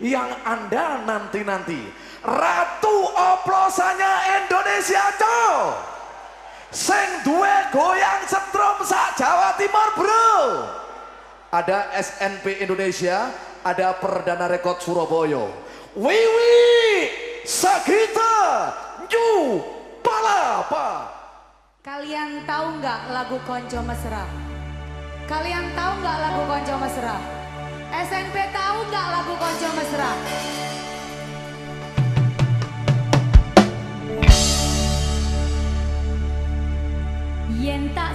yang Anda nanti-nanti. Ratu oplosannya Indonesia, cow. Sing duwe goyang setrum sak Jawa Timur, bro. Ada SNP Indonesia, ada Perdana Rekod Surabaya. Wiwi Sagita New Palapa. Kalian tahu nggak lagu Konco Mesra? Kalian tahu nggak lagu Konco Mesra? SNP tahu nggak lagu Konco Mesra? Yen tak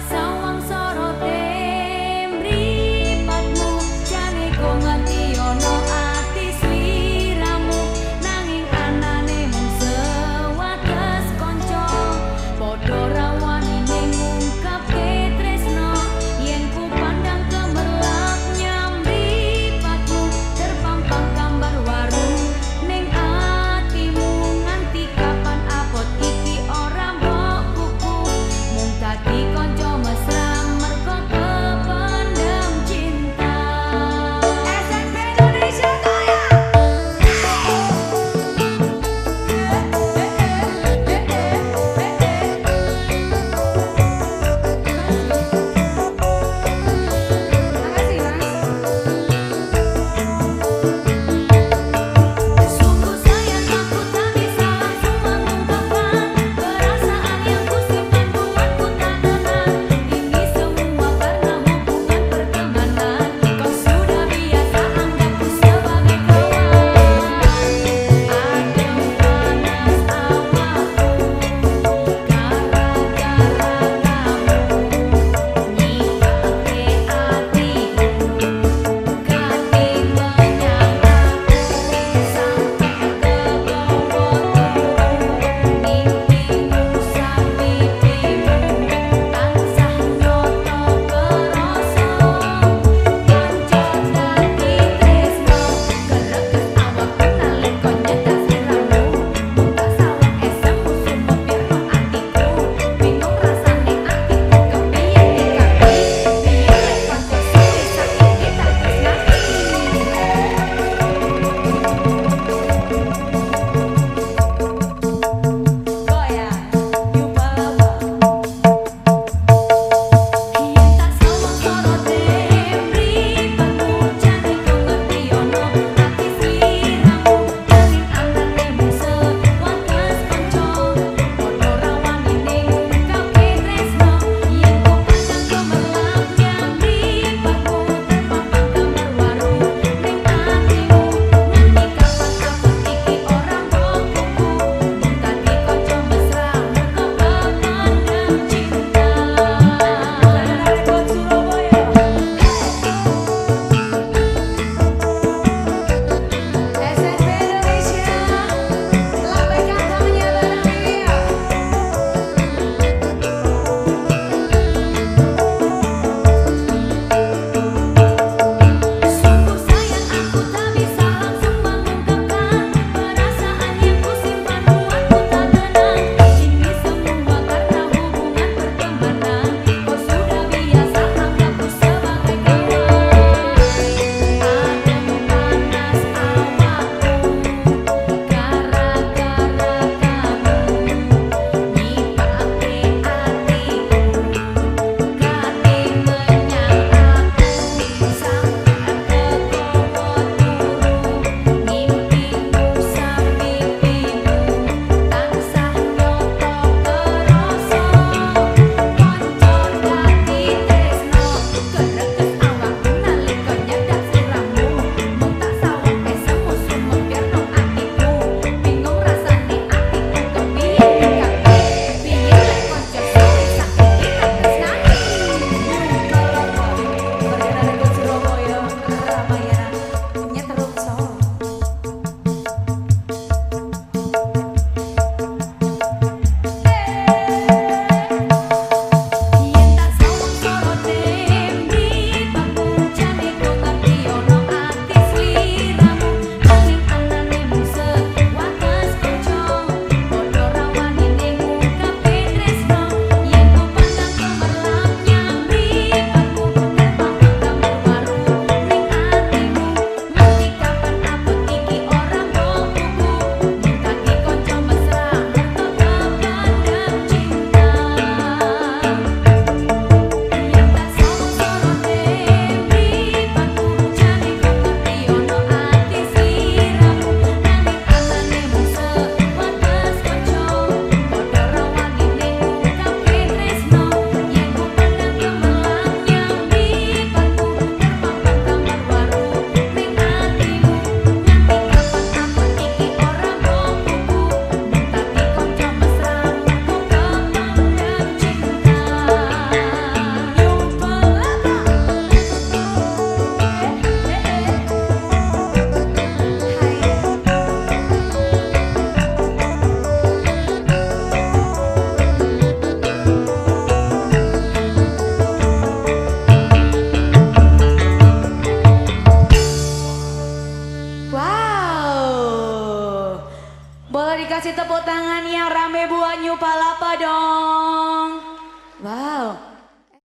kasih tepuk tangan yang rame buat New Palapa dong. Wow.